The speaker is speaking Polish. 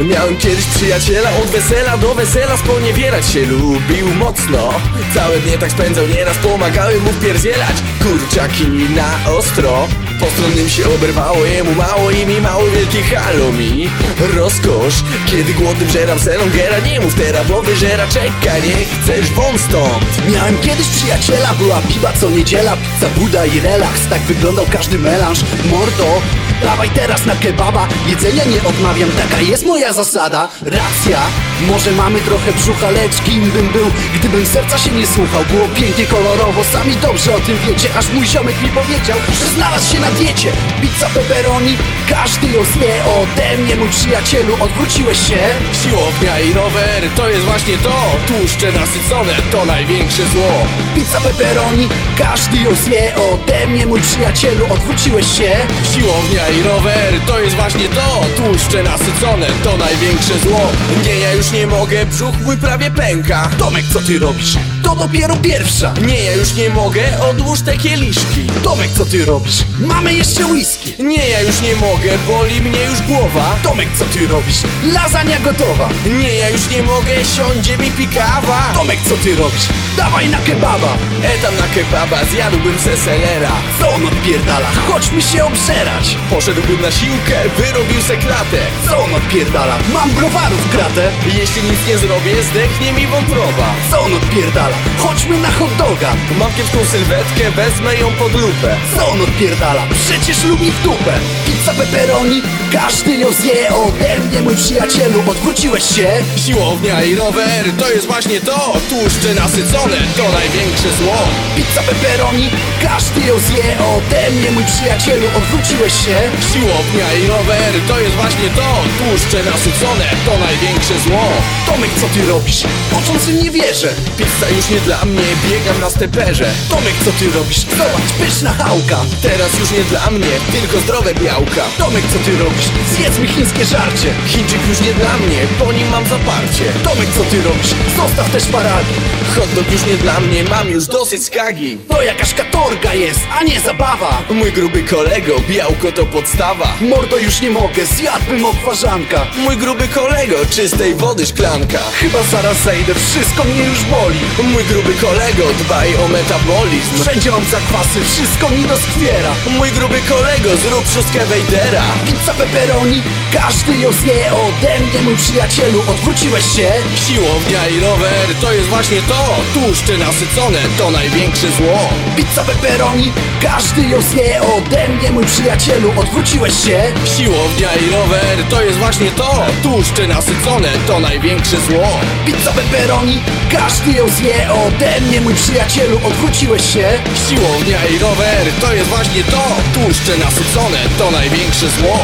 Miałem kiedyś przyjaciela, od wesela do wesela sponiewierać się lubił mocno. Całe dnie tak spędzał, nieraz pomagałem mu wpierdzielać Kurczaki na ostro. Postronnym się oberwało, jemu mało i mi mało wielkie halo mi Rozkosz, kiedy głodny wżeram selongera Nie mów teraz, bo wyżera czeka, nie chcesz wąt stąd. Miałem kiedyś przyjaciela, była piwa co niedziela Pizza, buda i relaks, tak wyglądał każdy melanż. Mordo, dawaj teraz na kebaba. Jedzenia nie odmawiam, taka jest moja zasada. Racja, może mamy trochę brzucha, lecz kim bym był Gdybym serca się nie słuchał, było pięknie kolorowo Sami dobrze o tym wiecie, aż mój ziomek mi powiedział Że znalazł się na diecie, pizza pepperoni Każdy ją zje ode mnie, mój przyjacielu, odwróciłeś się? Siłownia i rower, to jest właśnie to. Tłuszcze nasycone, to największe zło. Pizza pepperoni, każdy ją zje ode mnie, mój przyjacielu, odwróciłeś się? Siłownia i rower, to jest właśnie to. Tłuszcze nasycone, to największe zło. Nie, ja już nie mogę, brzuch mój prawie pęka Tomek, co ty robisz? To dopiero pierwsza. Nie, ja już nie mogę, odłóż te kieliszki. Tomek, co ty robisz? Mamy jeszcze whisky. Nie, ja już nie mogę, boli mnie już głowa. Tomek, co ty robisz? Lasagna gotowa. Nie, ja już nie mogę, siądzie mi pikawa. Tomek, co ty robisz? Dawaj na kebaba. Etam na kebaba, zjadłbym se selera. Co on odpierdala? Chodźmy się obżerać. Poszedłbym na siłkę, wyrobił se klatę Co on odpierdala? Mam browarów kratę. Jeśli nic nie zrobię, zdechnie mi wątroba. Co on odpierdala? Chodźmy na hot doga. Mam kiepską sylwetkę, wezmę ją pod lupę. Co on odpierdala? Przecież lubi w dupę. Pizza pepperoni, każdy ją zje. Ode mnie, mój przyjacielu Odwróciłeś się? Siłownia i rower, to jest właśnie to. Tłuszcze nasycone, to największe zło. Pizza pepperoni, każdy ją zje. Ode mnie, mój przyjacielu Odwróciłeś się? Siłownia i rower, to jest właśnie to. Tłuszcze nasycone, to największe zło. Tomek, co ty robisz? Począcym nie wierzę. Pizza już nie dla mnie, biegam na steperze. Tomek, co ty robisz? Zobacz, pyszna chałka. Teraz już nie dla mnie, tylko zdrowe białka. Tomek, co ty robisz? Zjedz mi chińskie żarcie. Chińczyk już nie dla mnie, po nim mam zaparcie. Tomek, co ty robisz? Zostaw te szparagi Hot dog już nie dla mnie, mam już dosyć skagi. To jakaś katorga jest, a nie zabawa. Mój gruby kolego, białko to podstawa. Mordo, już nie mogę, zjadłbym obwarzanka Mój gruby kolego, czystej wody szklanka. Chyba zaraz zejdę, wszystko mnie już boli Mój gruby kolego, dbaj o metabolizm. Wszędzie mam zakwasy, wszystko mi doskwiera Mój gruby kolego, zrób szóstkę Wejdera. Pizza pepperoni, każdy ją zje. Ode mnie, mój przyjacielu Odwróciłeś się? Siłownia i rower, to jest właśnie to. Tłuszcze nasycone, to największe zło. Pizza pepperoni, każdy ją zje. Ode mnie, mój przyjacielu Odwróciłeś się? Siłownia i rower, to jest właśnie to. Tłuszcze nasycone, to największe zło. Pizza pepperoni, każdy ją zje ode mnie, mój przyjacielu Odwróciłeś się? Siłownia i rower, to jest właśnie to Tłuszcze nasycone, to największe zło